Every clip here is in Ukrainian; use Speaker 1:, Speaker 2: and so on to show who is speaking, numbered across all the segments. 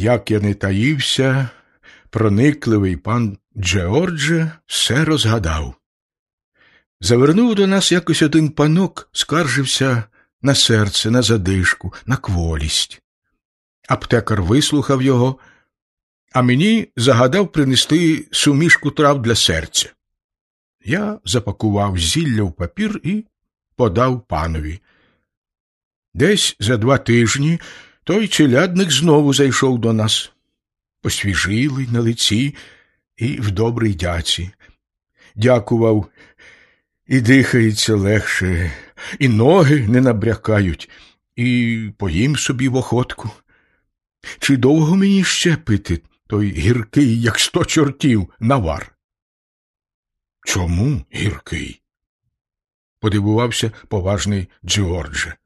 Speaker 1: Як я не таївся, проникливий пан Джеордже все розгадав. Завернув до нас якось один панок, скаржився на серце, на задишку, на кволість. Аптекар вислухав його, а мені загадав принести сумішку трав для серця. Я запакував зілля в папір і подав панові. Десь за два тижні той челядник знову зайшов до нас, посвіжилий на лиці і в добрій дяці. Дякував, і дихається легше, і ноги не набрякають, і поїм собі в охотку. Чи довго мені ще пити той гіркий, як сто чортів, навар? Чому гіркий? подивувався поважний Джордже.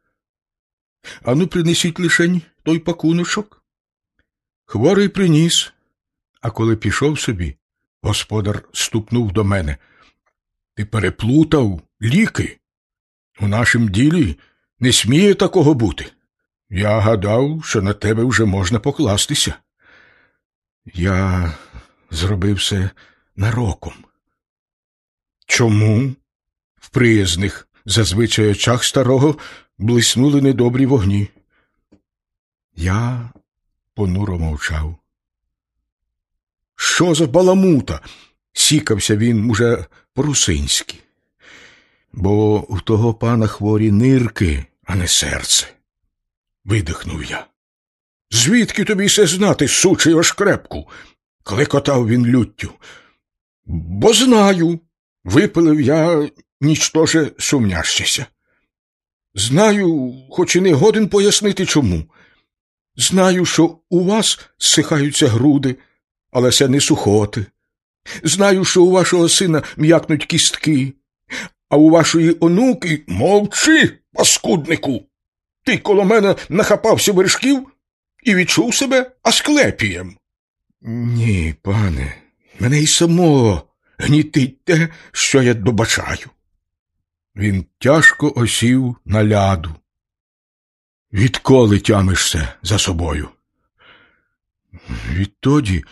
Speaker 1: Ану, принесіть лишень той пакуночок. Хворий приніс, а коли пішов собі, господар ступнув до мене. Ти переплутав ліки. У нашім ділі не сміє такого бути. Я гадав, що на тебе вже можна покластися. Я зробив все нароком. Чому? В приязних, зазвичай очах старого, блиснули недобрі вогні. Я понуро мовчав. Що за баламута? сікався він уже по-русинськи. Бо у того пана хворі нирки, а не серце. Видихнув я. Звідки тобі все знати, сучий ошкрепку? клекотав він люттю. Бо знаю, випилив я нічтоже сумнящися. Знаю, хоч і не годен пояснити чому. Знаю, що у вас сихаються груди, але це не сухоти. Знаю, що у вашого сина м'якнуть кістки, а у вашої онуки мовчи, паскуднику. Ти коло мене нахапався вершків і відчув себе асклепієм. Ні, пане, мене й самого гнітить те, що я добачаю. Він тяжко осів на ляду. Відколи тямишся за собою? Відтоді,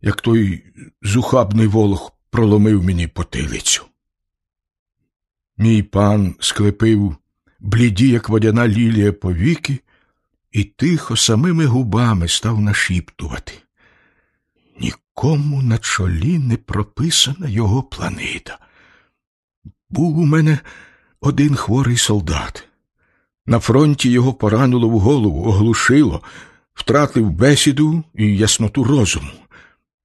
Speaker 1: як той зухабний волох проломив мені потилицю. Мій пан склепив бліді, як водяна лілія повіки, і тихо самими губами став нашіптувати. Нікому на чолі не прописана його планета. Був у мене один хворий солдат. На фронті його поранило в голову, оглушило, втратив бесіду і ясноту розуму.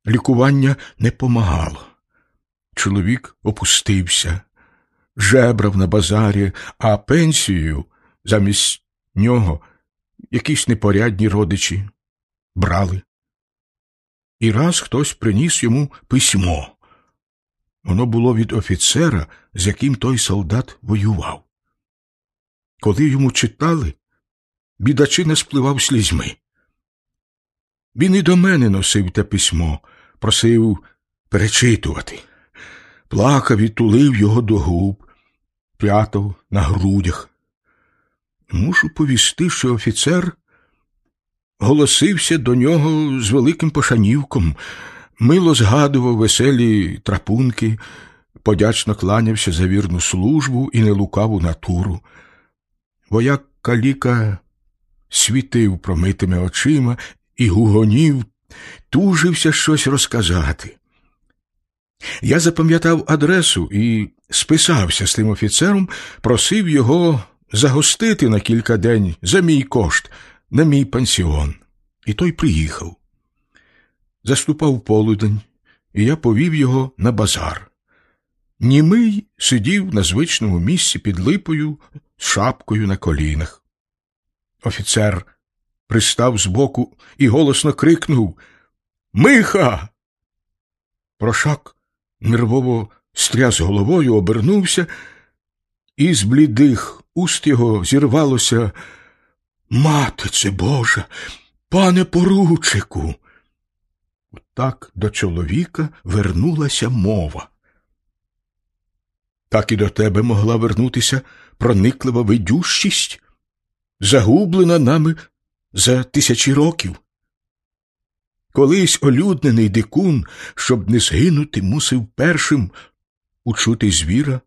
Speaker 1: Лікування не помагало. Чоловік опустився, жебрав на базарі, а пенсію замість нього якісь непорядні родичі брали. І раз хтось приніс йому письмо. Воно було від офіцера, з яким той солдат воював. Коли йому читали, бідачина спливав слізьми. Він і до мене носив те письмо, просив перечитувати, плакав і тулив його до губ, п'ятав на грудях. Мушу повісти, що офіцер голосився до нього з великим пошанівком, мило згадував веселі трапунки, подячно кланявся за вірну службу і нелукаву натуру. Вояк каліка світив промитими очима і гугонів, тужився щось розказати. Я запам'ятав адресу і списався з тим офіцером, просив його загостити на кілька день за мій кошт, на мій пансіон. І той приїхав. Заступав полудень, і я повів його на базар. Німий сидів на звичному місці під липою з шапкою на колінах. Офіцер пристав збоку і голосно крикнув Миха. Прошак нервово стряс головою, обернувся, і з блідих уст його зірвалося Матице Божа, пане поручику. Так до чоловіка вернулася мова. Так і до тебе могла вернутися прониклива видющість, загублена нами за тисячі років. Колись олюднений дикун, щоб не згинути, мусив першим учути звіра,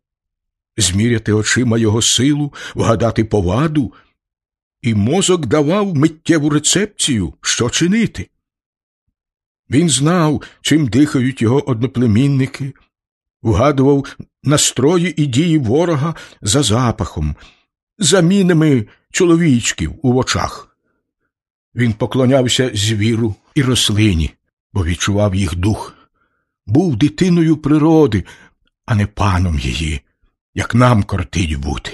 Speaker 1: зміряти очима його силу, вгадати поваду, і мозок давав миттєву рецепцію, що чинити. Він знав, чим дихають його одноплемінники, вгадував настрої і дії ворога за запахом, за мінами чоловічків у очах. Він поклонявся звіру і рослині, бо відчував їх дух, був дитиною природи, а не паном її, як нам кортить бути.